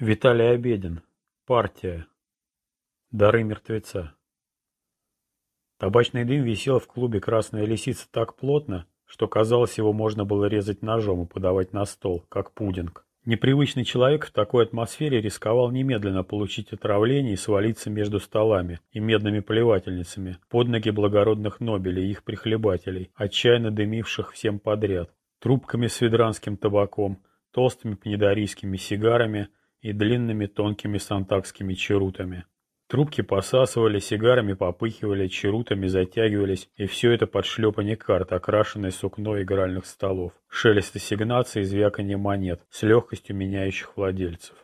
Виталий Обедин. Партия. Дары мертвеца. Табачный дым висел в клубе «Красная лисица» так плотно, что казалось, его можно было резать ножом и подавать на стол, как пудинг. Непривычный человек в такой атмосфере рисковал немедленно получить отравление и свалиться между столами и медными плевательницами под ноги благородных нобелей и их прихлебателей, отчаянно дымивших всем подряд, трубками с ведранским табаком, толстыми пнедорийскими сигарами – и длинными тонкими сантакскими черутами. Трубки посасывали, сигарами попыхивали, черутами затягивались, и все это под шлепанье карт, окрашенное сукно игральных столов, шелест ассигнаций и звяканье монет, с легкостью меняющих владельцев.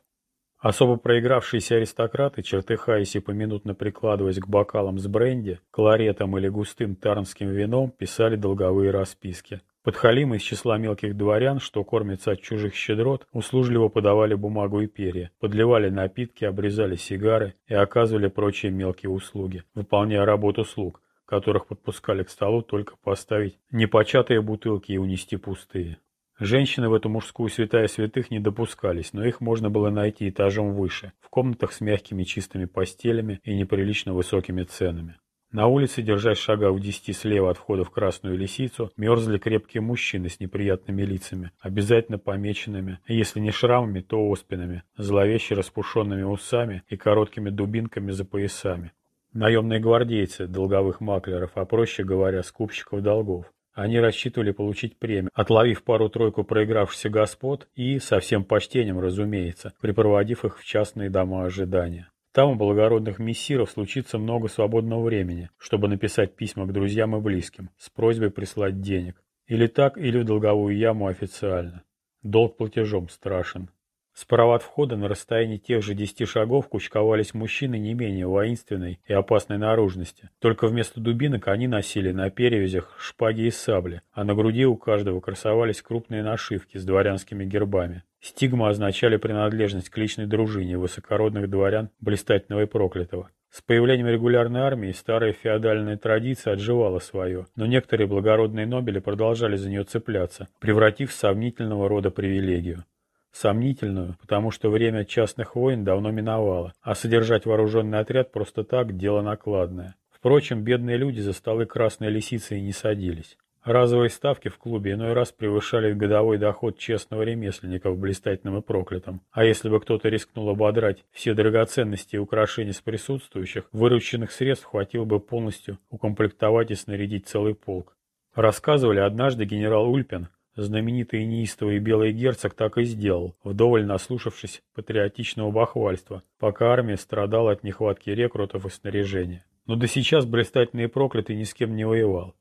Особо проигравшиеся аристократы, чертыхаясь и поминутно прикладываясь к бокалам с бренди, кларетом или густым тарнским вином, писали долговые расписки. Подхалимы из числа мелких дворян, что кормятся от чужих щедрот, услужливо подавали бумагу и перья, подливали напитки, обрезали сигары и оказывали прочие мелкие услуги, выполняя работу слуг, которых подпускали к столу только поставить непочатые бутылки и унести пустые. Женщины в эту мужскую святая святых не допускались, но их можно было найти этажом выше, в комнатах с мягкими чистыми постелями и неприлично высокими ценами. На улице, держась шага в десяти слева от входа в Красную Лисицу, мерзли крепкие мужчины с неприятными лицами, обязательно помеченными, если не шрамами, то оспинами, зловеще распушенными усами и короткими дубинками за поясами. Наемные гвардейцы, долговых маклеров, а проще говоря, скупщиков долгов. Они рассчитывали получить премию, отловив пару-тройку проигравшихся господ и, со всем почтением, разумеется, припроводив их в частные дома ожидания. Там у благородных мессиров случится много свободного времени, чтобы написать письма к друзьям и близким с просьбой прислать денег. Или так, или в долговую яму официально. Долг платежом страшен. Справа от входа на расстоянии тех же десяти шагов кучковались мужчины не менее воинственной и опасной наружности. Только вместо дубинок они носили на перевязях шпаги и сабли, а на груди у каждого красовались крупные нашивки с дворянскими гербами. Стигмы означали принадлежность к личной дружине высокородных дворян блистательного и проклятого. С появлением регулярной армии старая феодальная традиция отживала свое, но некоторые благородные нобели продолжали за нее цепляться, превратив сомнительного рода привилегию. Сомнительную, потому что время частных войн давно миновало, а содержать вооруженный отряд просто так – дело накладное. Впрочем, бедные люди за столы красной лисицы и не садились. Разовые ставки в клубе иной раз превышали годовой доход честного ремесленника в блистательном и проклятом. А если бы кто-то рискнул ободрать все драгоценности и украшения с присутствующих, вырученных средств хватило бы полностью укомплектовать и снарядить целый полк. Рассказывали, однажды генерал Ульпин, знаменитый неистовый белый герцог, так и сделал, вдоволь наслушавшись патриотичного бахвальства, пока армия страдала от нехватки рекрутов и снаряжения. Но до сейчас блистательный и проклятый ни с кем не воевал.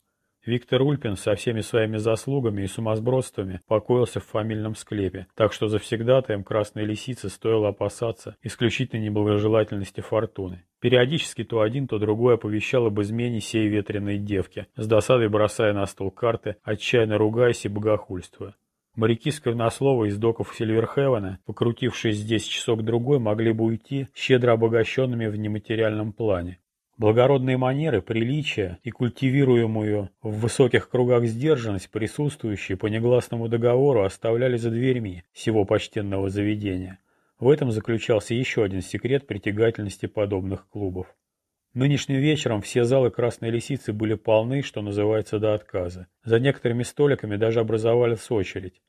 Виктор Ульпин со всеми своими заслугами и сумасбродствами покоился в фамильном склепе, так что завсегдатаем красной лисицы стоило опасаться исключительной неблагожелательности фортуны. Периодически то один, то другой оповещал об измене сей ветреной девки, с досадой бросая на стол карты, отчаянно ругаясь и богохульствуя. Моряки сквернослова из доков Сильверхевена, покрутившись здесь часок-другой, могли бы уйти, щедро обогащенными в нематериальном плане. Благородные манеры, приличия и культивируемую в высоких кругах сдержанность, присутствующие по негласному договору, оставляли за дверьми всего почтенного заведения. В этом заключался еще один секрет притягательности подобных клубов. Нынешним вечером все залы Красной Лисицы были полны, что называется, до отказа. За некоторыми столиками даже образовалась очередь.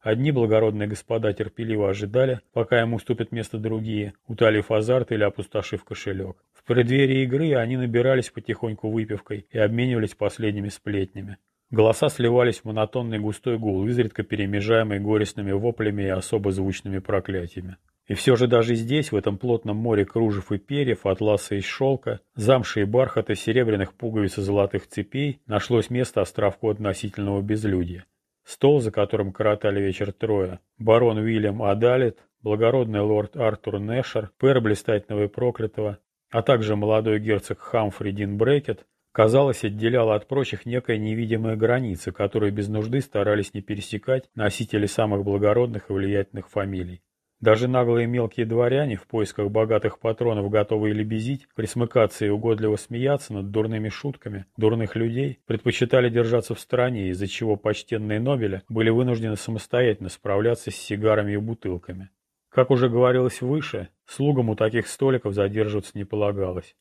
Одни благородные господа терпеливо ожидали, пока ему уступят место другие, утолив азарт или опустошив кошелек. В преддверии игры они набирались потихоньку выпивкой и обменивались последними сплетнями. Голоса сливались в монотонный густой гул, изредка перемежаемый горестными воплями и особо звучными проклятиями. И все же даже здесь, в этом плотном море кружев и перьев, атласа и шелка, замши и бархата, серебряных пуговиц и золотых цепей, нашлось место островку относительного безлюдья. Стол, за которым коротали вечер трое, барон Уильям Адалит, благородный лорд Артур Нэшер, пэр блистательного и проклятого, а также молодой герцог Хамфри Дин Брекет, казалось, отделяла от прочих некая невидимая граница, которую без нужды старались не пересекать носители самых благородных и влиятельных фамилий. Даже наглые мелкие дворяне в поисках богатых патронов, готовые лебезить, присмыкаться и угодливо смеяться над дурными шутками дурных людей, предпочитали держаться в стороне, из-за чего почтенные Нобеля были вынуждены самостоятельно справляться с сигарами и бутылками. Как уже говорилось выше, слугам у таких столиков задерживаться не полагалось.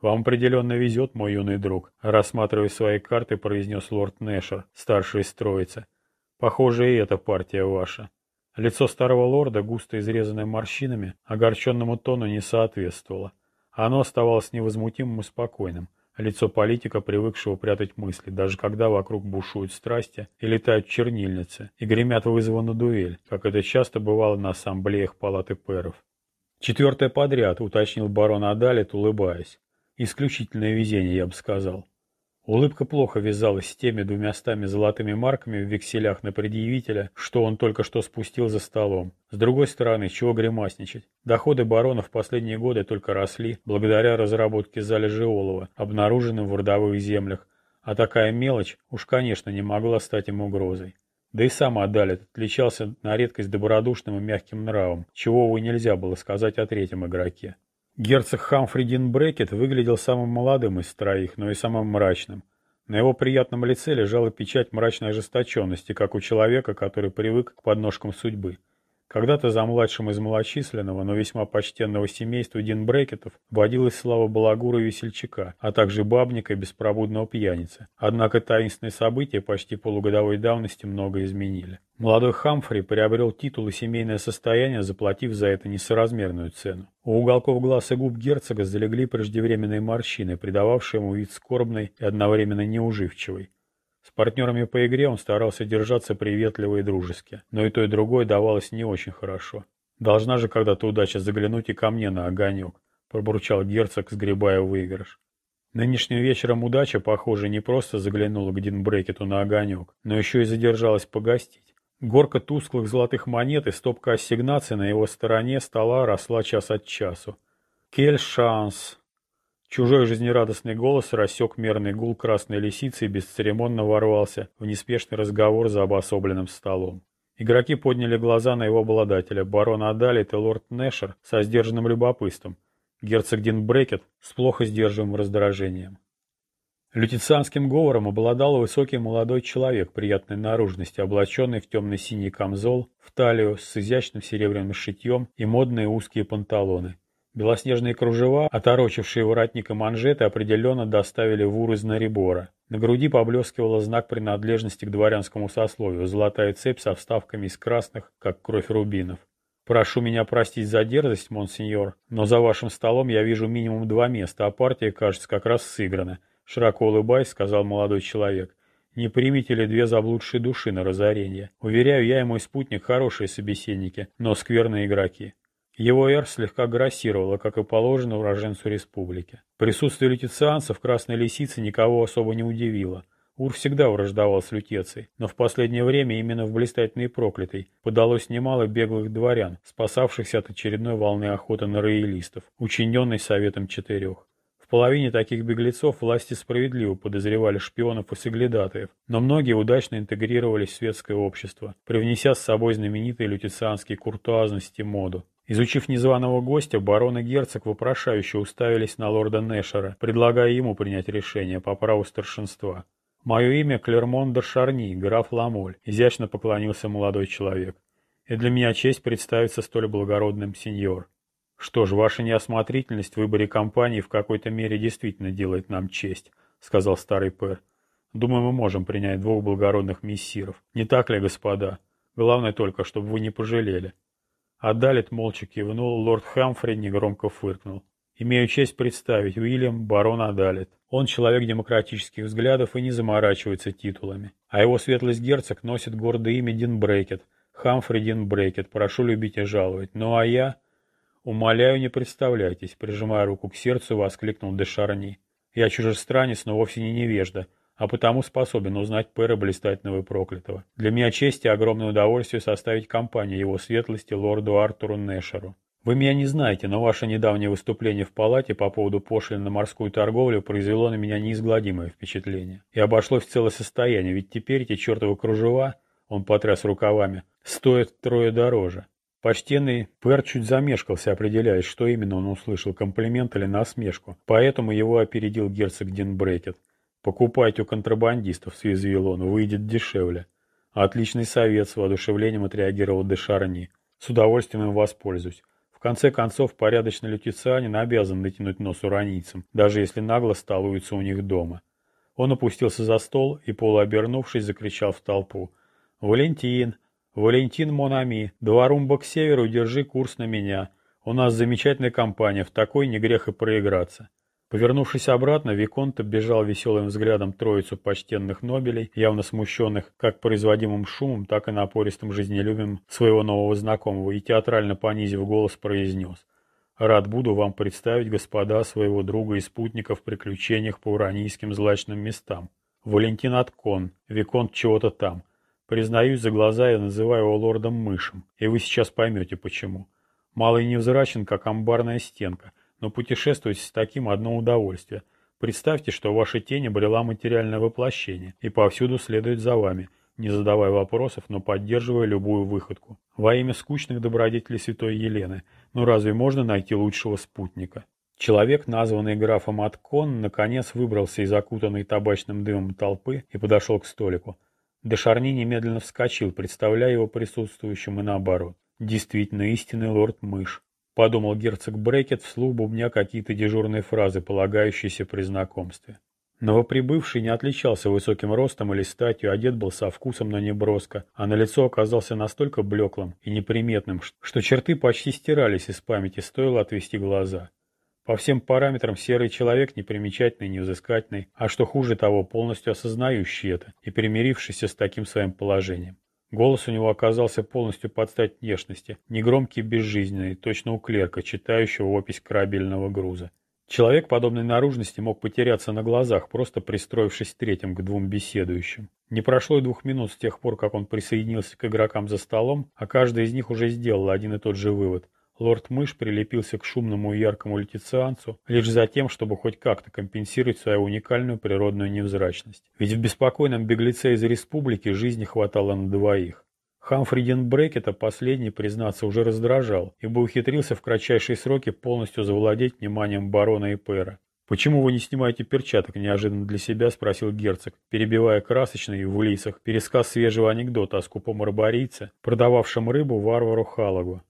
«Вам определенно везет, мой юный друг», — рассматривая свои карты, произнес лорд Нэшер, старший из троицы. «Похоже, и эта партия ваша». Лицо старого лорда, густо изрезанное морщинами, огорченному тону не соответствовало. Оно оставалось невозмутимым и спокойным. Лицо политика, привыкшего прятать мысли, даже когда вокруг бушуют страсти и летают чернильницы, и гремят вызовы на дуэль, как это часто бывало на ассамблеях палаты пэров. «Четвертое подряд», — уточнил барон Адалит, улыбаясь. Исключительное везение, я бы сказал. Улыбка плохо вязалась с теми двумястами золотыми марками в векселях на предъявителя, что он только что спустил за столом. С другой стороны, чего гримасничать? Доходы барона в последние годы только росли, благодаря разработке залежи олова, обнаруженным в родовых землях, а такая мелочь уж, конечно, не могла стать им угрозой. Да и сам Адалит отличался на редкость добродушным и мягким нравом, чего, увы, нельзя было сказать о третьем игроке. Герцог Хамфри Дин Брекет выглядел самым молодым из троих, но и самым мрачным. На его приятном лице лежала печать мрачной ожесточенности, как у человека, который привык к подножкам судьбы. Когда-то за младшим из малочисленного, но весьма почтенного семейства Дин Брекетов водилась слава балагура и весельчака, а также бабника и беспробудного пьяницы. Однако таинственные события почти полугодовой давности много изменили. Молодой Хамфри приобрел титул и семейное состояние, заплатив за это несоразмерную цену. У уголков глаз и губ герцога залегли преждевременные морщины, придававшие ему вид скорбный и одновременно неуживчивый. С партнерами по игре он старался держаться приветливо и дружески, но и то и другое давалось не очень хорошо. «Должна же когда-то удача заглянуть и ко мне на огонек», — пробурчал герцог, сгребая выигрыш. Нынешним вечером удача, похоже, не просто заглянула к Динбрекету на огонек, но еще и задержалась погостить. Горка тусклых золотых монет и стопка ассигнаций на его стороне стола росла час от часу. «Кель шанс!» Чужой жизнерадостный голос рассек мерный гул красной лисицы и бесцеремонно ворвался в неспешный разговор за обособленным столом. Игроки подняли глаза на его обладателя, барона Адалит и лорд Нэшер со сдержанным любопытством, герцог Дин Брекет с плохо сдерживаемым раздражением. Лютицианским говором обладал высокий молодой человек приятной наружности, облаченный в темно-синий камзол, в талию с изящным серебряным шитьем и модные узкие панталоны. Белоснежные кружева, оторочившие воротник и манжеты, определенно доставили в ур из Нарибора. На груди поблескивал знак принадлежности к дворянскому сословию, золотая цепь со вставками из красных, как кровь рубинов. «Прошу меня простить за дерзость, монсеньор, но за вашим столом я вижу минимум два места, а партия, кажется, как раз сыграна», — широко улыбаясь, сказал молодой человек. «Не примите ли две заблудшие души на разорение? Уверяю, я и мой спутник хорошие собеседники, но скверные игроки. Его эр слегка грассировало, как и положено уроженцу республики. Присутствие лютицианцев Красной Лисице никого особо не удивило. Ур всегда враждовал с лютецей, но в последнее время именно в блистательной проклятой подалось немало беглых дворян, спасавшихся от очередной волны охоты на роялистов, учиненной Советом Четырех. В половине таких беглецов власти справедливо подозревали шпионов и соглядатаев, но многие удачно интегрировались в светское общество, привнеся с собой знаменитые лютицианские куртуазности моду. Изучив незваного гостя, барон и герцог вопрошающе уставились на лорда Нэшера, предлагая ему принять решение по праву старшинства. «Мое имя Клермон де Шарни, граф Ламоль», — изящно поклонился молодой человек. «И для меня честь представиться столь благородным сеньор». «Что ж, ваша неосмотрительность в выборе компании в какой-то мере действительно делает нам честь», — сказал старый пэр. «Думаю, мы можем принять двух благородных мессиров. Не так ли, господа? Главное только, чтобы вы не пожалели». Адалит молча кивнул, лорд Хамфри негромко фыркнул. «Имею честь представить, Уильям, барон Адалит. Он человек демократических взглядов и не заморачивается титулами. А его светлость герцог носит гордое имя Дин Брейкет. Хамфри Дин Брейкет, прошу любить и жаловать. Ну а я...» «Умоляю, не представляйтесь», прижимая руку к сердцу, воскликнул Дешарни. «Я чужестранец, но вовсе не невежда а потому способен узнать пэра блистательного и проклятого. Для меня честь и огромное удовольствие составить компанию его светлости лорду Артуру Нэшеру. Вы меня не знаете, но ваше недавнее выступление в палате по поводу пошлин на морскую торговлю произвело на меня неизгладимое впечатление. И обошлось в целое состояние, ведь теперь эти чертовы кружева, он потряс рукавами, стоят трое дороже. Почтенный Пэр чуть замешкался, определяясь, что именно он услышал, комплимент или насмешку. Поэтому его опередил герцог Дин. Покупайте у контрабандистов, съязвил он, выйдет дешевле. Отличный совет, с воодушевлением отреагировал Дешарни. С удовольствием им воспользуюсь. В конце концов, порядочный лютицианин обязан натянуть нос уранийцам, даже если нагло столуется у них дома. Он опустился за стол и, полуобернувшись, закричал в толпу. «Валентин! Валентин Монами! Два румба к северу, держи курс на меня. У нас замечательная компания, в такой не грех и проиграться». Повернувшись обратно, Виконт оббежал веселым взглядом троицу почтенных нобелей, явно смущенных как производимым шумом, так и напористым жизнелюбием своего нового знакомого, и театрально понизив голос произнес. «Рад буду вам представить, господа, своего друга и спутника в приключениях по уранийским злачным местам. Валентин Аткон, Виконт чего-то там. Признаюсь, за глаза я называю его лордом Мышем, и вы сейчас поймете почему. Малый невзрачен, как амбарная стенка, но путешествовать с таким одно удовольствие. Представьте, что ваша тень обрела материальное воплощение и повсюду следует за вами, не задавая вопросов, но поддерживая любую выходку. Во имя скучных добродетелей святой Елены, ну разве можно найти лучшего спутника? Человек, названный графом Аткон, наконец выбрался из окутанной табачным дымом толпы и подошел к столику. Дешарни немедленно вскочил, представляя его присутствующим и наоборот. Действительно истинный лорд-мышь подумал герцог Брекет, вслух бубня какие-то дежурные фразы, полагающиеся при знакомстве. Новоприбывший не отличался высоким ростом или статью, одет был со вкусом, но не броско, а на лицо оказался настолько блеклым и неприметным, что черты почти стирались из памяти, стоило отвести глаза. По всем параметрам серый человек непримечательный, невзыскательный, а что хуже того, полностью осознающий это и примирившийся с таким своим положением. Голос у него оказался полностью под стать внешности, негромкий и безжизненный, точно у клерка, читающего опись корабельного груза. Человек подобной наружности мог потеряться на глазах, просто пристроившись третьим к двум беседующим. Не прошло и двух минут с тех пор, как он присоединился к игрокам за столом, а каждый из них уже сделал один и тот же вывод. Лорд-мышь прилепился к шумному и яркому летицианцу лишь за тем, чтобы хоть как-то компенсировать свою уникальную природную невзрачность. Ведь в беспокойном беглеце из республики жизни хватало на двоих. Хамфриден Брекета последний, признаться, уже раздражал, ибо ухитрился в кратчайшие сроки полностью завладеть вниманием барона и пэра. «Почему вы не снимаете перчаток?» – неожиданно для себя спросил герцог, перебивая красочный в улисах пересказ свежего анекдота о скупом арборийце, продававшем рыбу варвару Халагу.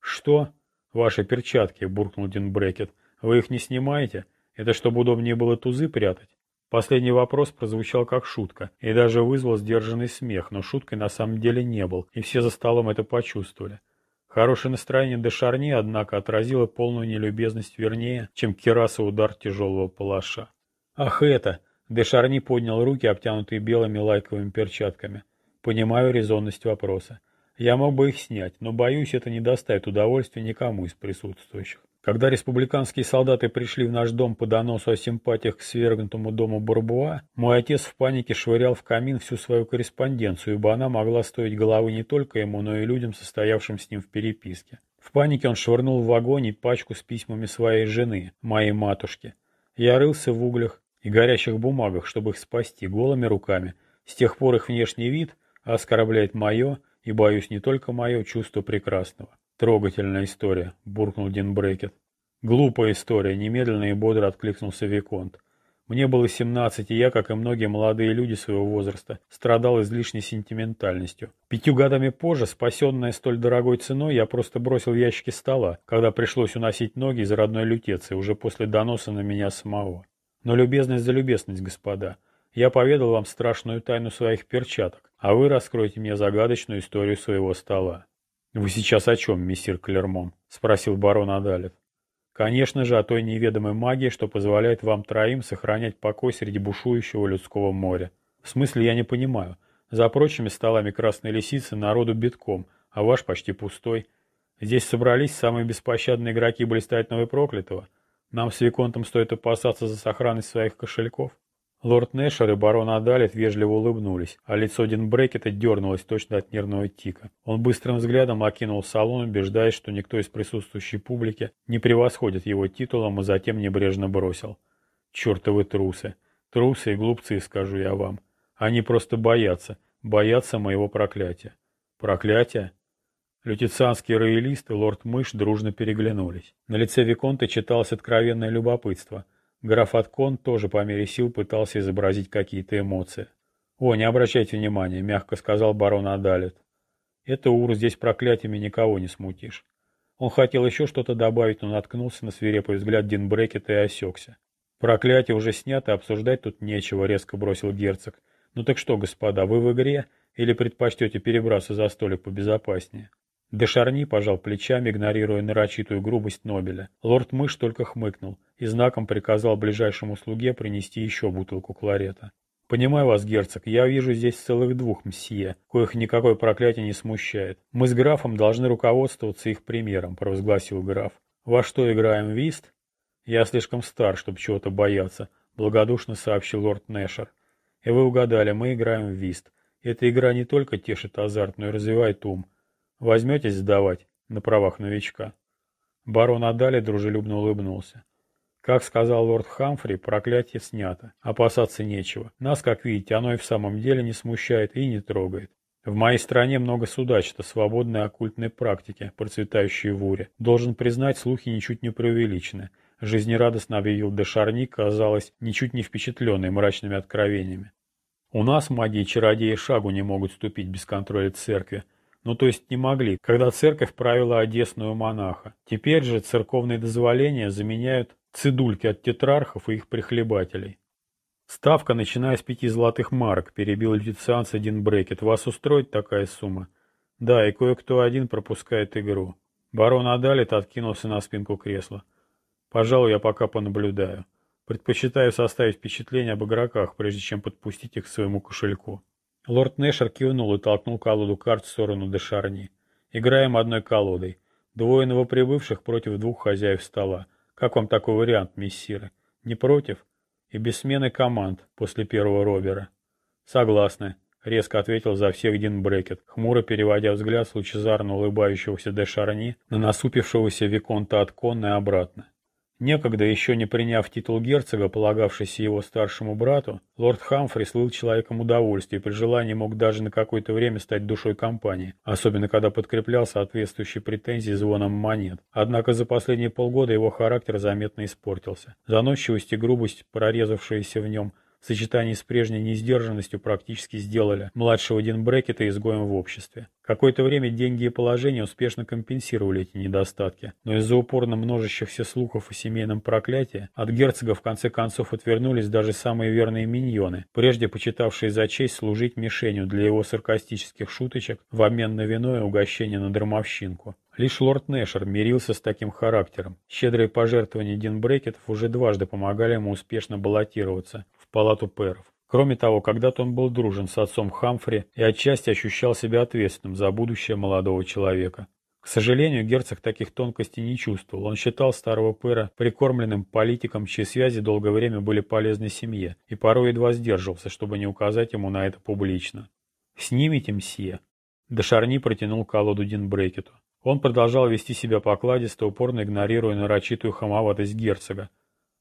«Что?» «Ваши перчатки», — буркнул Дин Брекет. «Вы их не снимаете? Это чтобы удобнее было тузы прятать?» Последний вопрос прозвучал как шутка и даже вызвал сдержанный смех, но шуткой на самом деле не был, и все за столом это почувствовали. Хорошее настроение де Шарни, однако, отразило полную нелюбезность вернее, чем кераса удар тяжелого палаша. «Ах это!» Де Шарни поднял руки, обтянутые белыми лайковыми перчатками. «Понимаю резонность вопроса. Я мог бы их снять, но, боюсь, это не доставит удовольствия никому из присутствующих. Когда республиканские солдаты пришли в наш дом по доносу о симпатиях к свергнутому дому Бурбуа, мой отец в панике швырял в камин всю свою корреспонденцию, ибо она могла стоить головы не только ему, но и людям, состоявшим с ним в переписке. В панике он швырнул в вагоне пачку с письмами своей жены, моей матушки. Я рылся в углях и горящих бумагах, чтобы их спасти голыми руками. С тех пор их внешний вид оскорбляет мое и, боюсь, не только мое чувство прекрасного. Трогательная история, буркнул Дин Брекет. Глупая история, немедленно и бодро откликнулся Виконт. Мне было семнадцать, и я, как и многие молодые люди своего возраста, страдал излишней сентиментальностью. Пятью годами позже, спасенная столь дорогой ценой, я просто бросил ящики стола, когда пришлось уносить ноги из родной лютеции, уже после доноса на меня самого. Но любезность за любезность, господа. Я поведал вам страшную тайну своих перчаток, а вы раскроете мне загадочную историю своего стола. «Вы сейчас о чем, мессир Клермон?» — спросил барон Адалев. «Конечно же, о той неведомой магии, что позволяет вам троим сохранять покой среди бушующего людского моря. В смысле, я не понимаю. За прочими столами красной лисицы народу битком, а ваш почти пустой. Здесь собрались самые беспощадные игроки блистательного и проклятого. Нам с Виконтом стоит опасаться за сохранность своих кошельков». Лорд Нэшер и барон Адалит вежливо улыбнулись, а лицо Дин Брекета дернулось точно от нервного тика. Он быстрым взглядом окинул салон, убеждаясь, что никто из присутствующей публики не превосходит его титулом, а затем небрежно бросил. «Чертовы трусы! Трусы и глупцы, скажу я вам. Они просто боятся, боятся моего проклятия». «Проклятие?» Лютицианские роялисты, лорд Мышь дружно переглянулись. На лице Виконта читалось откровенное любопытство – Граф Аткон тоже по мере сил пытался изобразить какие-то эмоции. «О, не обращайте внимания», — мягко сказал барон Адалит. Это ур здесь проклятиями никого не смутишь. Он хотел еще что-то добавить, но наткнулся на свирепый взгляд Дин Брекета и осекся. «Проклятие уже снято, обсуждать тут нечего», — резко бросил герцог. «Ну так что, господа, вы в игре или предпочтете перебраться за столик побезопаснее?» Дешарни пожал плечами, игнорируя нарочитую грубость Нобеля. Лорд Мышь только хмыкнул и знаком приказал ближайшему слуге принести еще бутылку кларета. «Понимаю вас, герцог, я вижу здесь целых двух мсье, коих никакое проклятие не смущает. Мы с графом должны руководствоваться их примером», — провозгласил граф. «Во что играем, вист?» «Я слишком стар, чтобы чего-то бояться», — благодушно сообщил лорд Нэшер. «И вы угадали, мы играем в вист. Эта игра не только тешит азарт, но и развивает ум. Возьметесь сдавать на правах новичка?» Барон Адали дружелюбно улыбнулся. Как сказал лорд Хамфри, проклятие снято. Опасаться нечего. Нас, как видите, оно и в самом деле не смущает и не трогает. В моей стране много судачества, свободной оккультной практики, процветающей в Уре. Должен признать, слухи ничуть не преувеличены. Жизнерадостно объявил Дешарни, казалось, ничуть не впечатленный мрачными откровениями. У нас маги и чародеи шагу не могут ступить без контроля церкви. Ну то есть не могли, когда церковь правила одесную монаха. Теперь же церковные дозволения заменяют цидульки от тетрархов и их прихлебателей. Ставка, начиная с пяти золотых марок, перебил львицианц один брекет. Вас устроит такая сумма? Да, и кое-кто один пропускает игру. Барон Адалит откинулся на спинку кресла. Пожалуй, я пока понаблюдаю. Предпочитаю составить впечатление об игроках, прежде чем подпустить их к своему кошельку. Лорд Нэшер кивнул и толкнул колоду карт в сторону Дешарни. Играем одной колодой. Двое новоприбывших против двух хозяев стола. Как вам такой вариант, мессиры? Не против? И без смены команд после первого робера. Согласны, резко ответил за всех Дин Брекет, хмуро переводя взгляд с лучезарно улыбающегося Де Шарни на насупившегося Виконта от Конны обратно. Некогда, еще не приняв титул герцога, полагавшийся его старшему брату, лорд Хамфри слыл человеком удовольствия и при желании мог даже на какое-то время стать душой компании, особенно когда подкреплял соответствующие претензии звоном монет. Однако за последние полгода его характер заметно испортился. Заносчивость и грубость, прорезавшиеся в нем, в сочетании с прежней несдержанностью практически сделали младшего Дин Брекета изгоем в обществе. Какое-то время деньги и положение успешно компенсировали эти недостатки, но из-за упорно множащихся слухов о семейном проклятии от герцога в конце концов отвернулись даже самые верные миньоны, прежде почитавшие за честь служить мишенью для его саркастических шуточек в обмен на вино и угощение на дармовщинку. Лишь лорд Нэшер мирился с таким характером. Щедрые пожертвования Дин Брекетов уже дважды помогали ему успешно баллотироваться палату пэров. Кроме того, когда-то он был дружен с отцом Хамфри и отчасти ощущал себя ответственным за будущее молодого человека. К сожалению, герцог таких тонкостей не чувствовал. Он считал старого пэра прикормленным политиком, чьи связи долгое время были полезны семье, и порой едва сдерживался, чтобы не указать ему на это публично. «Снимите, мсье». Дешарни протянул колоду Динбрекету. Он продолжал вести себя покладисто, упорно игнорируя нарочитую хамоватость герцога,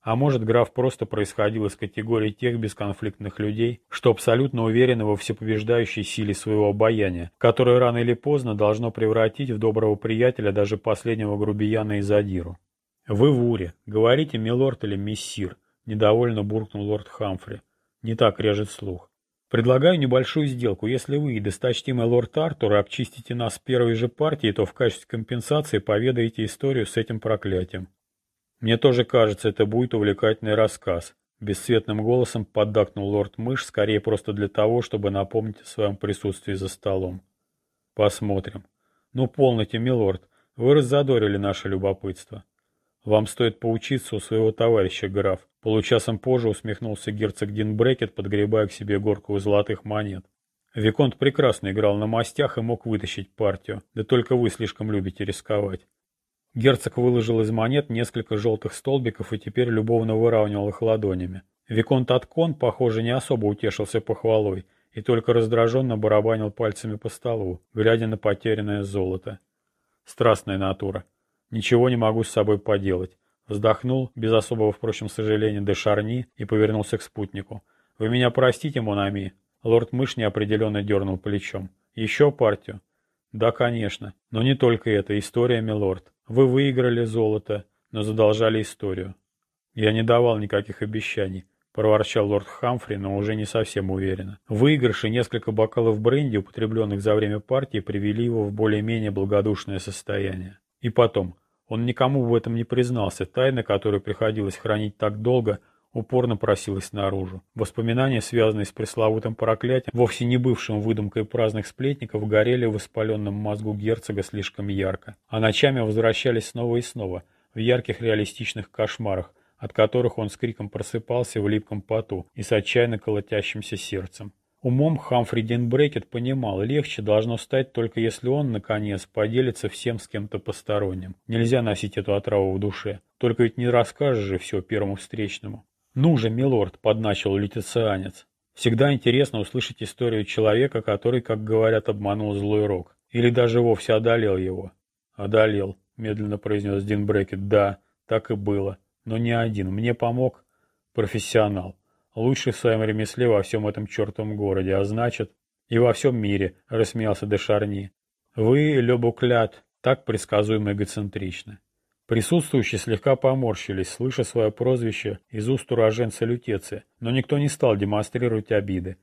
а может, граф просто происходил из категории тех бесконфликтных людей, что абсолютно уверены во всепобеждающей силе своего обаяния, которое рано или поздно должно превратить в доброго приятеля даже последнего грубияна и задиру. «Вы в Уре. Говорите, милорд или мессир?» – недовольно буркнул лорд Хамфри. «Не так режет слух. Предлагаю небольшую сделку. Если вы, досточтимый лорд Артур, обчистите нас с первой же партии, то в качестве компенсации поведаете историю с этим проклятием. «Мне тоже кажется, это будет увлекательный рассказ», — бесцветным голосом поддакнул лорд Мышь, скорее просто для того, чтобы напомнить о своем присутствии за столом. «Посмотрим. Ну, полноте, милорд, вы раззадорили наше любопытство. Вам стоит поучиться у своего товарища, граф». Получасом позже усмехнулся герцог Дин подгребая к себе горку золотых монет. Виконт прекрасно играл на мастях и мог вытащить партию, да только вы слишком любите рисковать. Герцог выложил из монет несколько желтых столбиков и теперь любовно выравнивал их ладонями. Виконт Аткон, похоже, не особо утешился похвалой и только раздраженно барабанил пальцами по столу, глядя на потерянное золото. Страстная натура. Ничего не могу с собой поделать. Вздохнул, без особого, впрочем, сожаления, де Шарни и повернулся к спутнику. «Вы меня простите, Монами?» Лорд Мышь неопределенно дернул плечом. «Еще партию?» «Да, конечно. Но не только это. История, милорд. Вы выиграли золото, но задолжали историю. Я не давал никаких обещаний, проворчал лорд Хамфри, но уже не совсем уверенно. Выигрыш и несколько бокалов бренди, употребленных за время партии, привели его в более-менее благодушное состояние. И потом, он никому в этом не признался, тайна, которую приходилось хранить так долго, упорно просилась наружу. Воспоминания, связанные с пресловутым проклятием, вовсе не бывшим выдумкой праздных сплетников, горели в воспаленном мозгу герцога слишком ярко, а ночами возвращались снова и снова, в ярких реалистичных кошмарах, от которых он с криком просыпался в липком поту и с отчаянно колотящимся сердцем. Умом Хамфри Денбрекет понимал, легче должно стать только если он, наконец, поделится всем с кем-то посторонним. Нельзя носить эту отраву в душе. Только ведь не расскажешь же все первому встречному. «Ну же, милорд», — подначил летицианец. «Всегда интересно услышать историю человека, который, как говорят, обманул злой рок. Или даже вовсе одолел его». «Одолел», — медленно произнес Дин Брекет. «Да, так и было но не один. Мне помог профессионал. Лучший в своем ремесле во всем этом чертовом городе, а значит, и во всем мире, рассмеялся де Шарни. Вы, Лебуклят, так предсказуемо эгоцентричны. Присутствующие слегка поморщились, слыша свое прозвище из уст уроженца Лютеция, но никто не стал демонстрировать обиды.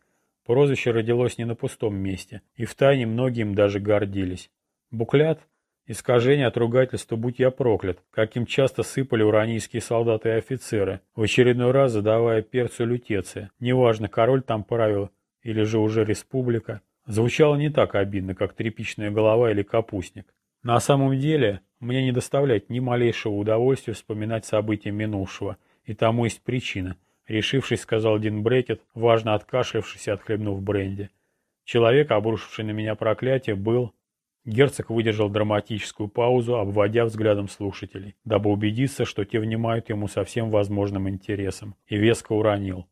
Прозвище родилось не на пустом месте, и втайне многим даже гордились. Буклят Искажение от ругательства «будь я проклят», каким часто сыпали уранийские солдаты и офицеры, в очередной раз задавая перцу лютеция. Неважно, король там правил или же уже республика. Звучало не так обидно, как тряпичная голова или капустник. На самом деле, мне не доставляет ни малейшего удовольствия вспоминать события минувшего, и тому есть причина, решившись, сказал Дин Брекет, важно откашлявшись и отхлебнув бренди. Человек, обрушивший на меня проклятие, был Герцог выдержал драматическую паузу, обводя взглядом слушателей, дабы убедиться, что те внимают ему со всем возможным интересом, и веско уронил.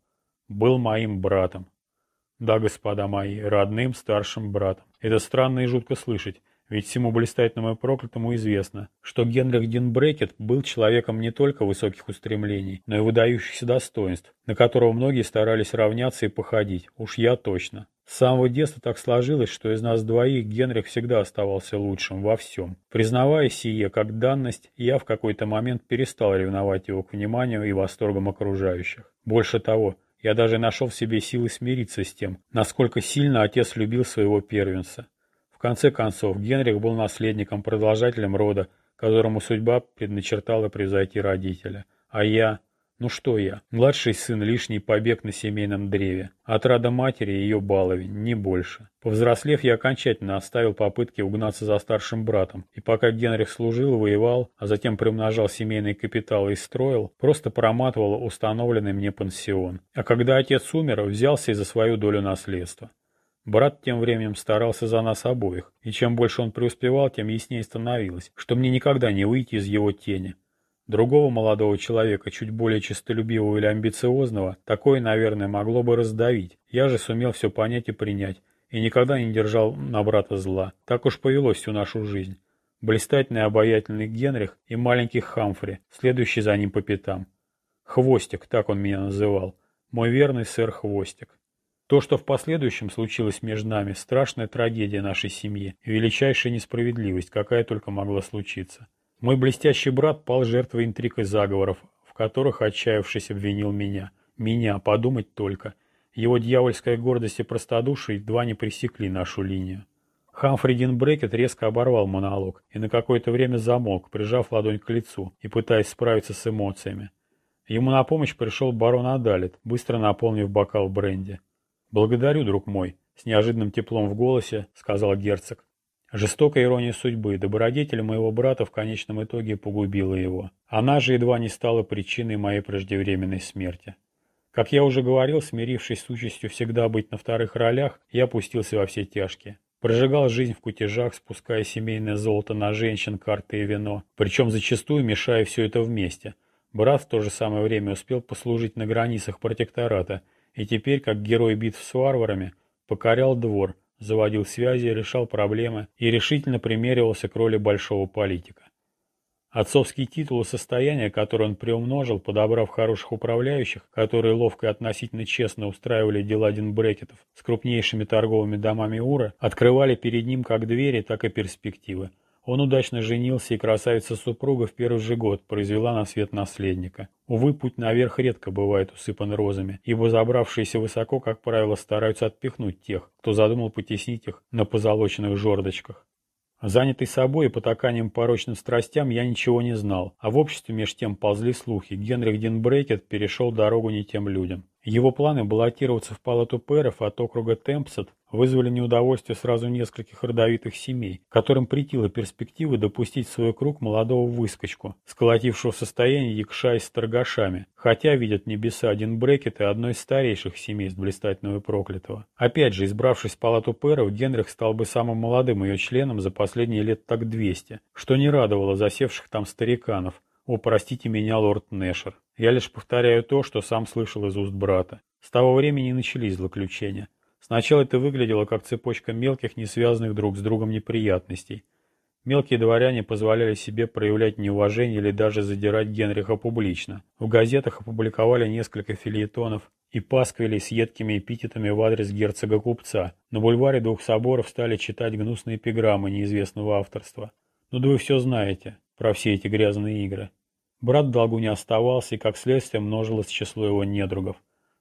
«Был моим братом». «Да, господа мои, родным старшим братом. Это странно и жутко слышать, ведь всему блистательному и проклятому известно, что Генрих Динбрекет был человеком не только высоких устремлений, но и выдающихся достоинств, на которого многие старались равняться и походить, уж я точно. С самого детства так сложилось, что из нас двоих Генрих всегда оставался лучшим во всем. Признавая сие как данность, я в какой-то момент перестал ревновать его к вниманию и восторгам окружающих. Больше того, я даже нашел в себе силы смириться с тем, насколько сильно отец любил своего первенца. Конце концов, Генрих был наследником-продолжателем рода, которому судьба предначертала превзойти родителя. А я... Ну что я, младший сын лишний побег на семейном древе. Отрада матери и ее баловень, не больше. Повзрослев, я окончательно оставил попытки угнаться за старшим братом, и пока Генрих служил, воевал, а затем примножал семейный капитал и строил, просто проматывал установленный мне пансион. А когда отец умер, взялся и за свою долю наследства. Брат тем временем старался за нас обоих, и чем больше он преуспевал, тем яснее становилось, что мне никогда не выйти из его тени. Другого молодого человека, чуть более честолюбивого или амбициозного, такое, наверное, могло бы раздавить. Я же сумел все понять и принять, и никогда не держал на брата зла. Так уж повелось всю нашу жизнь. Блистательный обаятельный Генрих и маленький Хамфри, следующий за ним по пятам. Хвостик, так он меня называл. Мой верный сэр Хвостик. То, что в последующем случилось между нами, страшная трагедия нашей семьи и величайшая несправедливость, какая только могла случиться. Мой блестящий брат пал жертвой интриг и заговоров, в которых отчаявшись обвинил меня. Меня, подумать только. Его дьявольская гордость и простодушие едва не пресекли нашу линию. Хамфри Дин Брекет резко оборвал монолог и на какое-то время замолк, прижав ладонь к лицу и пытаясь справиться с эмоциями. Ему на помощь пришел барон Адалит, быстро наполнив бокал бренди. «Благодарю, друг мой», — с неожиданным теплом в голосе сказал герцог. Жестокая ирония судьбы, добродетель моего брата в конечном итоге погубила его. Она же едва не стала причиной моей преждевременной смерти. Как я уже говорил, смирившись с участью всегда быть на вторых ролях, я пустился во все тяжкие. Прожигал жизнь в кутежах, спуская семейное золото на женщин, карты и вино, причем зачастую мешая все это вместе. Брат в то же самое время успел послужить на границах протектората, и теперь, как герой битв с варварами, покорял двор, заводил связи, решал проблемы и решительно примеривался к роли большого политика. Отцовский титул и состояние, которое он приумножил, подобрав хороших управляющих, которые ловко и относительно честно устраивали дела Динбрекетов с крупнейшими торговыми домами Ура, открывали перед ним как двери, так и перспективы. Он удачно женился, и красавица-супруга в первый же год произвела на свет наследника. Увы, путь наверх редко бывает усыпан розами, ибо забравшиеся высоко, как правило, стараются отпихнуть тех, кто задумал потеснить их на позолоченных жердочках. Занятый собой и потаканием порочным страстям, я ничего не знал, а в обществе меж тем ползли слухи. Генрих Динбрекет перешел дорогу не тем людям. Его планы баллотироваться в палату пэров от округа Темпсет вызвали неудовольствие сразу нескольких родовитых семей, которым притила перспектива допустить в свой круг молодого выскочку, сколотившего состояние якша с торгашами, хотя видят небеса один брекет и одной из старейших семей с блистательного и проклятого. Опять же, избравшись в палату пэров, Генрих стал бы самым молодым ее членом за последние лет так 200, что не радовало засевших там стариканов. О, простите меня, лорд Нэшер. Я лишь повторяю то, что сам слышал из уст брата. С того времени начались злоключения. Сначала это выглядело как цепочка мелких, не связанных друг с другом неприятностей. Мелкие дворяне позволяли себе проявлять неуважение или даже задирать Генриха публично. В газетах опубликовали несколько филиетонов и пасквилей с едкими эпитетами в адрес герцога-купца. На бульваре двух соборов стали читать гнусные эпиграммы неизвестного авторства. Ну да вы все знаете про все эти грязные игры. Брат в долгу не оставался, и как следствие множилось число его недругов.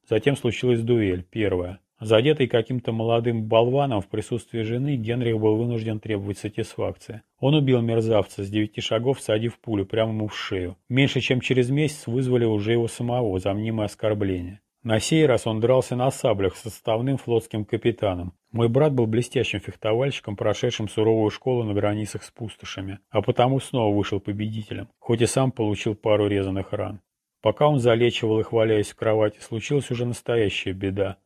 Затем случилась дуэль, первая. Задетый каким-то молодым болваном в присутствии жены, Генрих был вынужден требовать сатисфакции. Он убил мерзавца с девяти шагов, садив пулю прямо ему в шею. Меньше чем через месяц вызвали уже его самого за мнимое оскорбление. На сей раз он дрался на саблях с составным флотским капитаном. Мой брат был блестящим фехтовальщиком, прошедшим суровую школу на границах с пустошами, а потому снова вышел победителем, хоть и сам получил пару резаных ран. Пока он залечивал их, валяясь в кровати, случилась уже настоящая беда.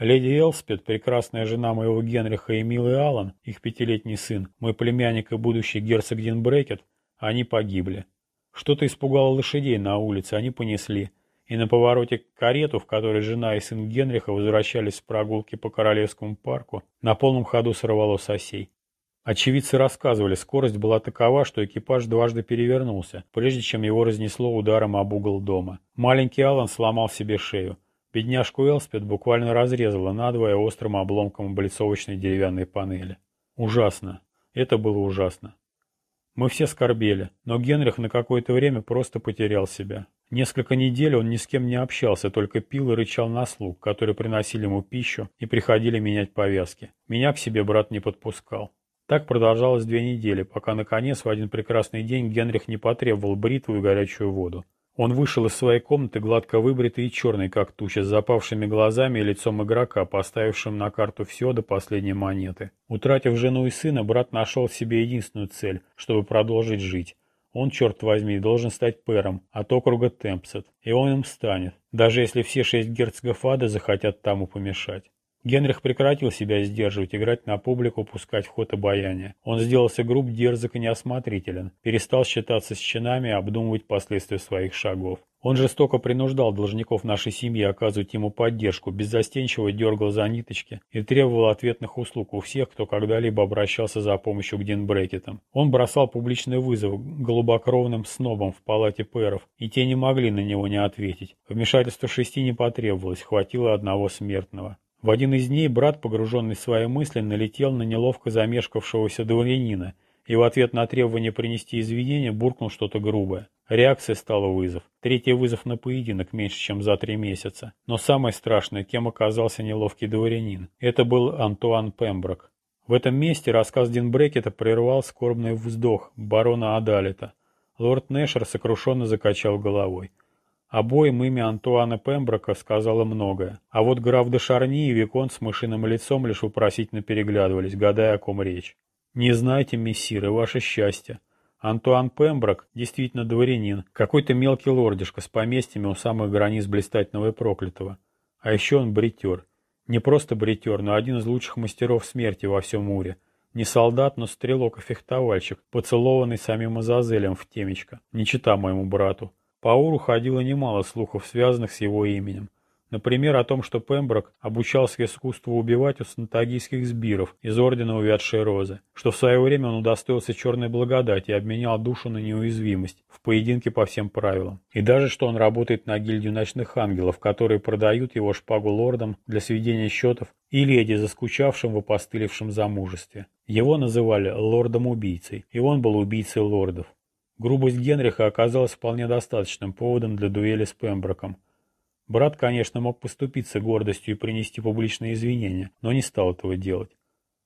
Леди Элспет, прекрасная жена моего Генриха и милый Аллан, их пятилетний сын, мой племянник и будущий герцог Дин Брекет, они погибли. Что-то испугало лошадей на улице, они понесли. И на повороте к карету, в которой жена и сын Генриха возвращались с прогулки по Королевскому парку, на полном ходу сорвало сосей. Очевидцы рассказывали, скорость была такова, что экипаж дважды перевернулся, прежде чем его разнесло ударом об угол дома. Маленький Аллан сломал себе шею. Бедняжку Элспет буквально разрезала надвое острым обломком облицовочной деревянной панели. Ужасно. Это было ужасно. Мы все скорбели, но Генрих на какое-то время просто потерял себя. Несколько недель он ни с кем не общался, только пил и рычал на слуг, которые приносили ему пищу и приходили менять повязки. Меня к себе брат не подпускал. Так продолжалось две недели, пока наконец в один прекрасный день Генрих не потребовал бритву и горячую воду. Он вышел из своей комнаты гладко выбритый и черный, как туча, с запавшими глазами и лицом игрока, поставившим на карту все до последней монеты. Утратив жену и сына, брат нашел себе единственную цель, чтобы продолжить жить. Он, черт возьми, должен стать пэром от округа Темпсет, и он им станет, даже если все шесть герцогов ада захотят тому помешать. Генрих прекратил себя сдерживать, играть на публику, пускать в ход обаяния. Он сделался груб, дерзок и неосмотрителен, перестал считаться с чинами и обдумывать последствия своих шагов. Он жестоко принуждал должников нашей семьи оказывать ему поддержку, беззастенчиво дергал за ниточки и требовал ответных услуг у всех, кто когда-либо обращался за помощью к Динбрекетам. Он бросал публичный вызов голубокровным снобам в палате пэров, и те не могли на него не ответить. Вмешательства шести не потребовалось, хватило одного смертного. В один из дней брат, погруженный в свои мысли, налетел на неловко замешкавшегося дворянина и в ответ на требование принести извинения буркнул что-то грубое. Реакцией стала вызов. Третий вызов на поединок меньше, чем за три месяца. Но самое страшное, кем оказался неловкий дворянин. Это был Антуан Пемброк. В этом месте рассказ Динбрекета прервал скорбный вздох барона Адалита. Лорд Нэшер сокрушенно закачал головой. Обоим имя Антуана Пемброка сказала многое. А вот граф де Шарни и Викон с мышиным лицом лишь вопросительно переглядывались, гадая, о ком речь. «Не знаете, мессиры, ваше счастье. Антуан Пемброк действительно дворянин, какой-то мелкий лордишка с поместьями у самых границ блистательного и проклятого. А еще он бритер. Не просто бритер, но один из лучших мастеров смерти во всем Уре. Не солдат, но стрелок и фехтовальщик, поцелованный самим Азазелем в темечко. Не чита моему брату. По Ауру ходило немало слухов, связанных с его именем. Например, о том, что Пемброк обучался искусству убивать у сантагийских сбиров из Ордена Увядшей Розы, что в свое время он удостоился черной благодати и обменял душу на неуязвимость в поединке по всем правилам. И даже, что он работает на гильдию ночных ангелов, которые продают его шпагу лордам для сведения счетов и леди, заскучавшим в опостылевшем замужестве. Его называли лордом-убийцей, и он был убийцей лордов. Грубость Генриха оказалась вполне достаточным поводом для дуэли с Пемброком. Брат, конечно, мог поступиться гордостью и принести публичные извинения, но не стал этого делать.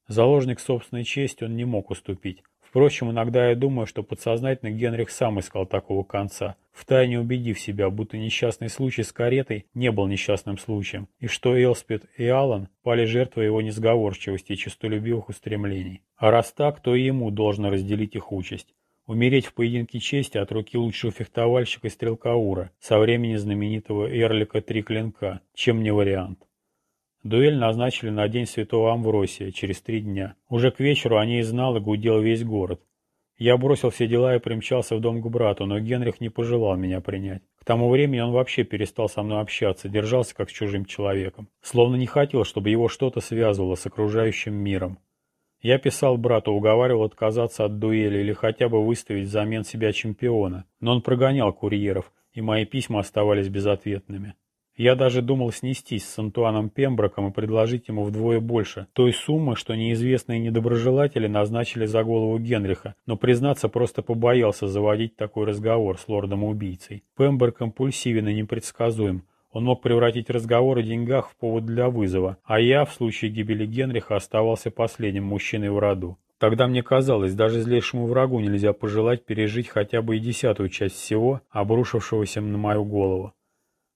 Заложник собственной чести он не мог уступить. Впрочем, иногда я думаю, что подсознательно Генрих сам искал такого конца, втайне убедив себя, будто несчастный случай с каретой не был несчастным случаем, и что Элспет и Аллан пали жертвой его несговорчивости и честолюбивых устремлений. А раз так, то и ему должно разделить их участь. Умереть в поединке чести от руки лучшего фехтовальщика и стрелкаура со времени знаменитого Эрлика Три Клинка, чем не вариант. Дуэль назначили на день святого Амвросия, через три дня. Уже к вечеру о ней знал и гудел весь город. Я бросил все дела и примчался в дом к брату, но Генрих не пожелал меня принять. К тому времени он вообще перестал со мной общаться, держался как с чужим человеком. Словно не хотел, чтобы его что-то связывало с окружающим миром. Я писал брату, уговаривал отказаться от дуэли или хотя бы выставить взамен себя чемпиона, но он прогонял курьеров, и мои письма оставались безответными. Я даже думал снестись с Антуаном Пемброком и предложить ему вдвое больше той суммы, что неизвестные недоброжелатели назначили за голову Генриха, но, признаться, просто побоялся заводить такой разговор с лордом-убийцей. Пемброк импульсивен и непредсказуем. Он мог превратить разговор о деньгах в повод для вызова, а я, в случае гибели Генриха, оставался последним мужчиной в роду. Тогда мне казалось, даже злейшему врагу нельзя пожелать пережить хотя бы и десятую часть всего, обрушившегося на мою голову.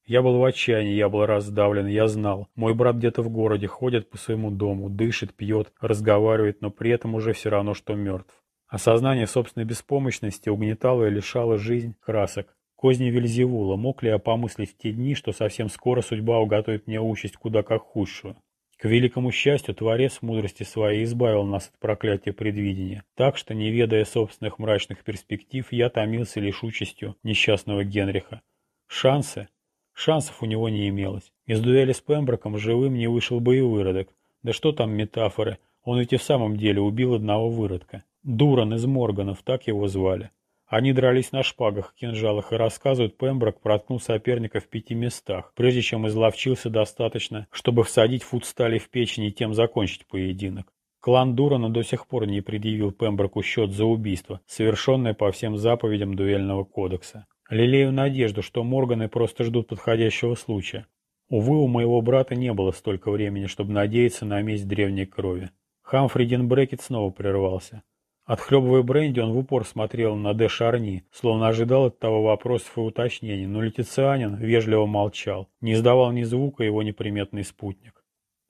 Я был в отчаянии, я был раздавлен, я знал. Мой брат где-то в городе, ходит по своему дому, дышит, пьет, разговаривает, но при этом уже все равно, что мертв. Осознание собственной беспомощности угнетало и лишало жизнь красок. Козни Вельзевула, мог ли я помыслить в те дни, что совсем скоро судьба уготовит мне участь куда как худшую? К великому счастью, Творец в мудрости своей избавил нас от проклятия предвидения, так что, не ведая собственных мрачных перспектив, я томился лишь участью несчастного Генриха. Шансы, Шансов у него не имелось. Из дуэли с Пемброком живым не вышел бы и выродок. Да что там метафоры, он ведь и в самом деле убил одного выродка. Дуран из Морганов, так его звали. Они дрались на шпагах, кинжалах и рассказывают, Пемброк проткнул соперника в пяти местах, прежде чем изловчился достаточно, чтобы всадить фут стали в печень и тем закончить поединок. Клан Дурана до сих пор не предъявил Пемброку счет за убийство, совершенное по всем заповедям дуэльного кодекса. Лелею надежду, что Морганы просто ждут подходящего случая. Увы, у моего брата не было столько времени, чтобы надеяться на месть древней крови. Хамфри Брекет снова прервался. Отхлебывая бренди, он в упор смотрел на Де Шарни, словно ожидал от того вопросов и уточнений, но летицианин вежливо молчал, не издавал ни звука его неприметный спутник.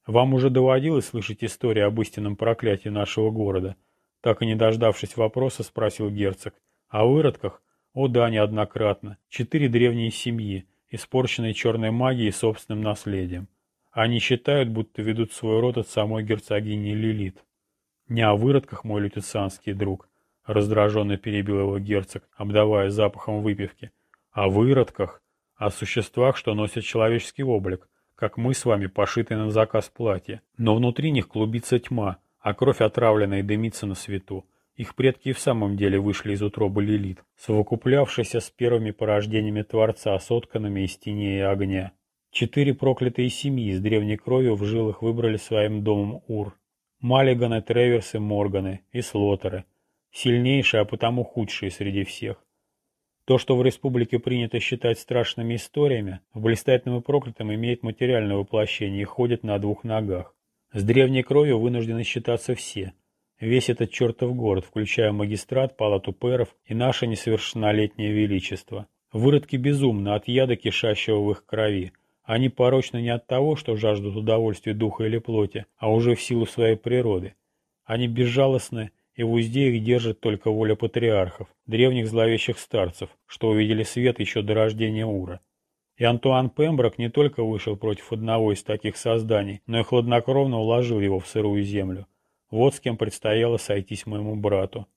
«Вам уже доводилось слышать историю об истинном проклятии нашего города?» Так и не дождавшись вопроса, спросил герцог. «О выродках, о да, неоднократно. Четыре древние семьи, испорченные черной магией и собственным наследием. Они считают, будто ведут свой род от самой герцогини Лилит. Не о выродках, мой лютицанский друг, раздраженно перебил его герцог, обдавая запахом выпивки. О выродках, о существах, что носят человеческий облик, как мы с вами, пошитые на заказ платья. Но внутри них клубится тьма, а кровь отравленная дымится на свету. Их предки и в самом деле вышли из утробы Лилит, совокуплявшейся с первыми порождениями Творца, сотканными из тени и огня. Четыре проклятые семьи с древней кровью в жилах выбрали своим домом Ур. Маллиганы, Треверсы, Морганы и Слотеры. Сильнейшие, а потому худшие среди всех. То, что в республике принято считать страшными историями, в блистательном и проклятом имеет материальное воплощение и ходит на двух ногах. С древней кровью вынуждены считаться все – Весь этот чертов город, включая магистрат, палату пэров и наше несовершеннолетнее величество. Выродки безумны от яда, кишащего в их крови. Они порочны не от того, что жаждут удовольствия духа или плоти, а уже в силу своей природы. Они безжалостны, и в узде их держит только воля патриархов, древних зловещих старцев, что увидели свет еще до рождения Ура. И Антуан Пемброк не только вышел против одного из таких созданий, но и хладнокровно уложил его в сырую землю. Вот с кем предстояло сойтись моему брату.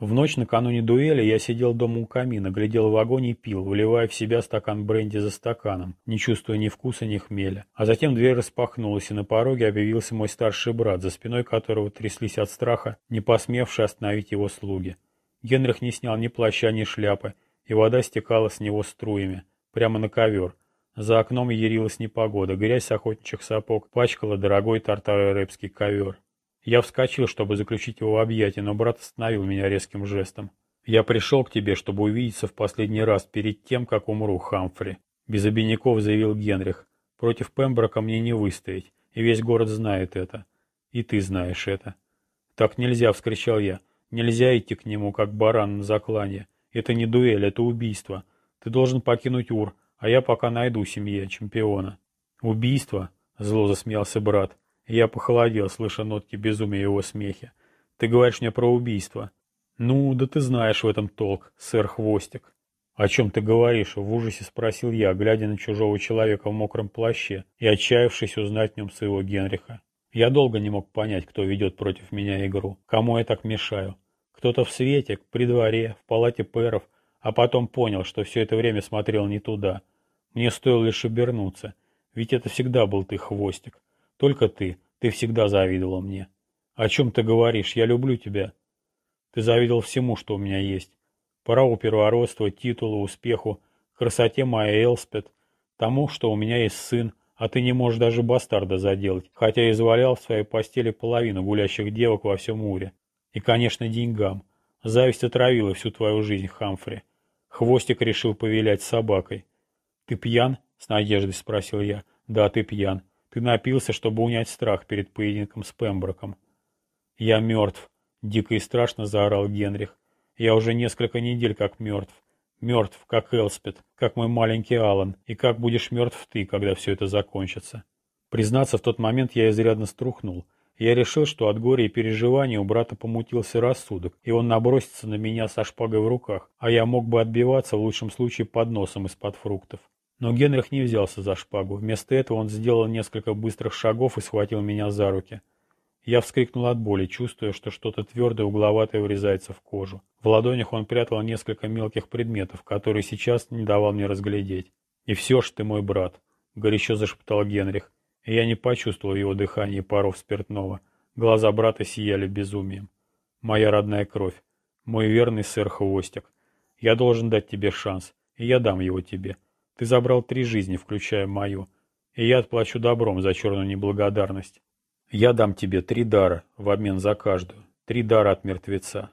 В ночь накануне дуэли я сидел дома у камина, глядел в огонь и пил, вливая в себя стакан бренди за стаканом, не чувствуя ни вкуса, ни хмеля. А затем дверь распахнулась, и на пороге объявился мой старший брат, за спиной которого тряслись от страха, не посмевшие остановить его слуги. Генрих не снял ни плаща, ни шляпы, и вода стекала с него струями, прямо на ковер. За окном ярилась непогода, грязь охотничьих сапог пачкала дорогой тартаро-репский ковер. Я вскочил, чтобы заключить его в объятия, но брат остановил меня резким жестом. «Я пришел к тебе, чтобы увидеться в последний раз перед тем, как умру, Хамфри», — без обиняков заявил Генрих. «Против Пемброка мне не выстоять, и весь город знает это. И ты знаешь это». «Так нельзя!» — вскричал я. «Нельзя идти к нему, как баран на заклане. Это не дуэль, это убийство. Ты должен покинуть Ур, а я пока найду семье чемпиона». «Убийство?» — зло засмеялся брат. Я похолодел, слыша нотки безумия его смехе. «Ты говоришь мне про убийство?» «Ну, да ты знаешь в этом толк, сэр Хвостик». «О чем ты говоришь?» — в ужасе спросил я, глядя на чужого человека в мокром плаще и отчаявшись узнать в нем своего Генриха. Я долго не мог понять, кто ведет против меня игру, кому я так мешаю. Кто-то в свете, при дворе, в палате пэров, а потом понял, что все это время смотрел не туда. Мне стоило лишь обернуться, ведь это всегда был ты, Хвостик. Только ты, ты всегда завидовала мне. О чем ты говоришь? Я люблю тебя. Ты завидовал всему, что у меня есть. Праву первородства, титулу, успеху, красоте моей Элспет, тому, что у меня есть сын, а ты не можешь даже бастарда заделать, хотя извалял в своей постели половину гулящих девок во всем Уре. И, конечно, деньгам. Зависть отравила всю твою жизнь, Хамфри. Хвостик решил повилять собакой. «Ты пьян?» — с надеждой спросил я. «Да, ты пьян. Ты напился, чтобы унять страх перед поединком с Пемброком». «Я мертв», — дико и страшно заорал Генрих. «Я уже несколько недель как мертв. Мертв, как Элспет, как мой маленький Алан, и как будешь мертв ты, когда все это закончится». Признаться, в тот момент я изрядно струхнул. Я решил, что от горя и переживания у брата помутился рассудок, и он набросится на меня со шпагой в руках, а я мог бы отбиваться в лучшем случае под носом из-под фруктов. Но Генрих не взялся за шпагу. Вместо этого он сделал несколько быстрых шагов и схватил меня за руки. Я вскрикнул от боли, чувствуя, что что-то твердое угловатое врезается в кожу. В ладонях он прятал несколько мелких предметов, которые сейчас не давал мне разглядеть. «И все ж ты мой брат», — горячо зашептал Генрих. И я не почувствовал его дыхания и паров спиртного. Глаза брата сияли безумием. «Моя родная кровь, мой верный сэр Хвостик. Я должен дать тебе шанс, и я дам его тебе. Ты забрал три жизни, включая мою, и я отплачу добром за черную неблагодарность». Я дам тебе три дара в обмен за каждую. Три дара от мертвеца.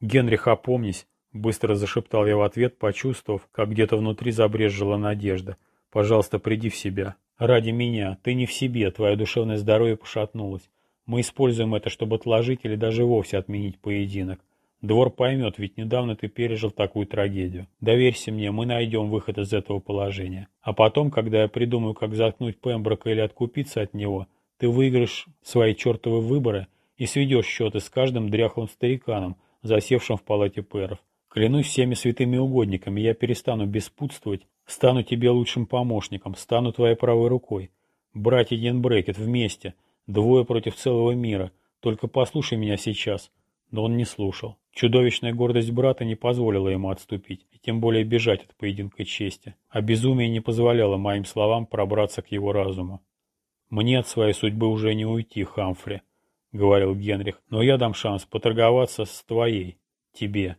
Генрих, опомнись, быстро зашептал я в ответ, почувствовав, как где-то внутри забрежжила надежда. Пожалуйста, приди в себя. Ради меня. Ты не в себе, твое душевное здоровье пошатнулось. Мы используем это, чтобы отложить или даже вовсе отменить поединок. Двор поймет, ведь недавно ты пережил такую трагедию. Доверься мне, мы найдем выход из этого положения. А потом, когда я придумаю, как заткнуть Пемброка или откупиться от него, ты выиграешь свои чертовы выборы и сведешь счеты с каждым дряхлым стариканом, засевшим в палате пэров. Клянусь всеми святыми угодниками, я перестану беспутствовать, стану тебе лучшим помощником, стану твоей правой рукой. Братья Денбрекет вместе, двое против целого мира. Только послушай меня сейчас. Но он не слушал. Чудовищная гордость брата не позволила ему отступить, и тем более бежать от поединка чести. А безумие не позволяло моим словам пробраться к его разуму. «Мне от своей судьбы уже не уйти, Хамфри», — говорил Генрих, — «но я дам шанс поторговаться с твоей, тебе.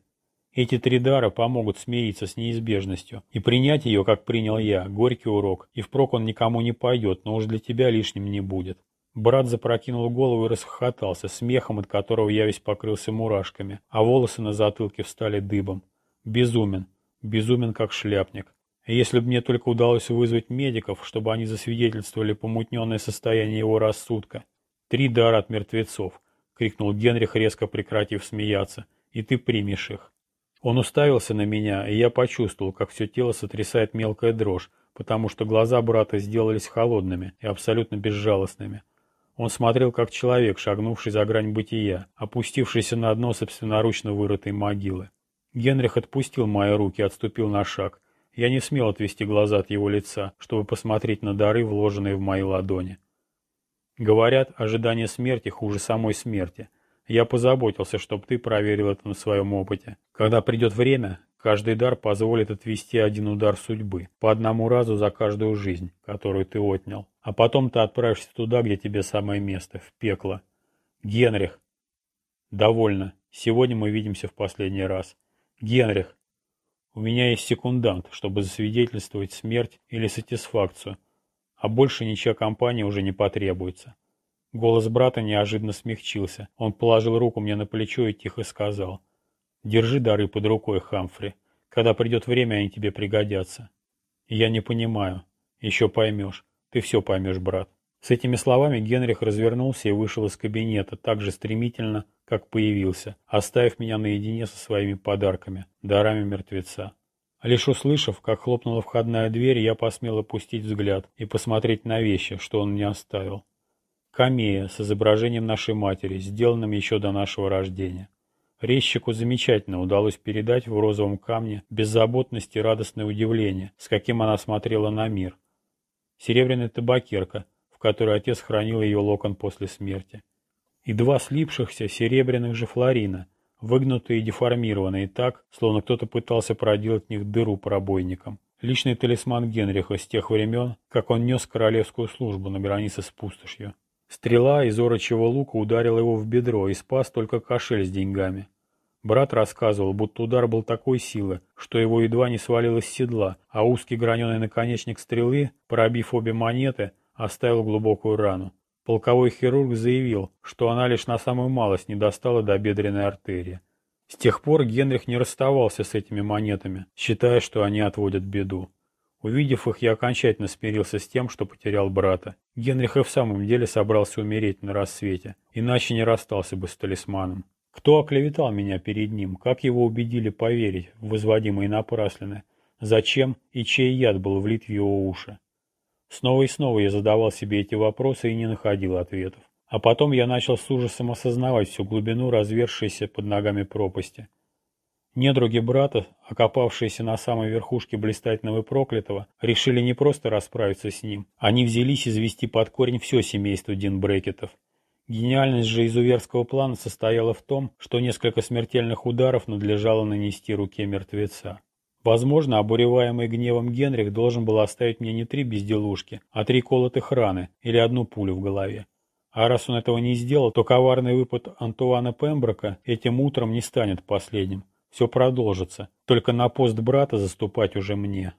Эти три дара помогут смириться с неизбежностью и принять ее, как принял я, горький урок, и впрок он никому не пойдет, но уж для тебя лишним не будет». Брат запрокинул голову и расхохотался, смехом от которого я весь покрылся мурашками, а волосы на затылке встали дыбом. Безумен, безумен как шляпник. Если бы мне только удалось вызвать медиков, чтобы они засвидетельствовали помутненное состояние его рассудка. «Три дара от мертвецов!» — крикнул Генрих, резко прекратив смеяться. «И ты примешь их!» Он уставился на меня, и я почувствовал, как все тело сотрясает мелкая дрожь, потому что глаза брата сделались холодными и абсолютно безжалостными. Он смотрел, как человек, шагнувший за грань бытия, опустившийся на дно собственноручно вырытой могилы. Генрих отпустил мои руки отступил на шаг — я не смел отвести глаза от его лица, чтобы посмотреть на дары, вложенные в мои ладони. Говорят, ожидание смерти хуже самой смерти. Я позаботился, чтобы ты проверил это на своем опыте. Когда придет время, каждый дар позволит отвести один удар судьбы, по одному разу за каждую жизнь, которую ты отнял. А потом ты отправишься туда, где тебе самое место, в пекло. Генрих. Довольно. Сегодня мы видимся в последний раз. Генрих, у меня есть секундант, чтобы засвидетельствовать смерть или сатисфакцию, а больше ничья компания уже не потребуется. Голос брата неожиданно смягчился. Он положил руку мне на плечо и тихо сказал. «Держи дары под рукой, Хамфри. Когда придет время, они тебе пригодятся». «Я не понимаю. Еще поймешь. Ты все поймешь, брат». С этими словами Генрих развернулся и вышел из кабинета так же стремительно, как появился, оставив меня наедине со своими подарками, дарами мертвеца. Лишь услышав, как хлопнула входная дверь, я посмел опустить взгляд и посмотреть на вещи, что он мне оставил. Камея с изображением нашей матери, сделанным еще до нашего рождения. Резчику замечательно удалось передать в розовом камне беззаботность и радостное удивление, с каким она смотрела на мир. Серебряная табакерка, в которой отец хранил ее локон после смерти. И два слипшихся серебряных же флорина, выгнутые и деформированные так, словно кто-то пытался проделать в них дыру пробойником. Личный талисман Генриха с тех времен, как он нес королевскую службу на границе с пустошью. Стрела из орочего лука ударила его в бедро и спас только кошель с деньгами. Брат рассказывал, будто удар был такой силы, что его едва не свалило с седла, а узкий граненый наконечник стрелы, пробив обе монеты, оставил глубокую рану. Полковой хирург заявил, что она лишь на самую малость не достала до бедренной артерии. С тех пор Генрих не расставался с этими монетами, считая, что они отводят беду. Увидев их, я окончательно смирился с тем, что потерял брата. Генрих и в самом деле собрался умереть на рассвете, иначе не расстался бы с талисманом. Кто оклеветал меня перед ним? Как его убедили поверить в возводимые напраслины? Зачем и чей яд был влит в его уши? Снова и снова я задавал себе эти вопросы и не находил ответов. А потом я начал с ужасом осознавать всю глубину развершейся под ногами пропасти. Недруги брата, окопавшиеся на самой верхушке блистательного проклятого, решили не просто расправиться с ним. Они взялись извести под корень все семейство Динбрекетов. Гениальность же изуверского плана состояла в том, что несколько смертельных ударов надлежало нанести руке мертвеца. Возможно, обуреваемый гневом Генрих должен был оставить мне не три безделушки, а три колотых раны или одну пулю в голове. А раз он этого не сделал, то коварный выпад Антуана Пемброка этим утром не станет последним. Все продолжится, только на пост брата заступать уже мне.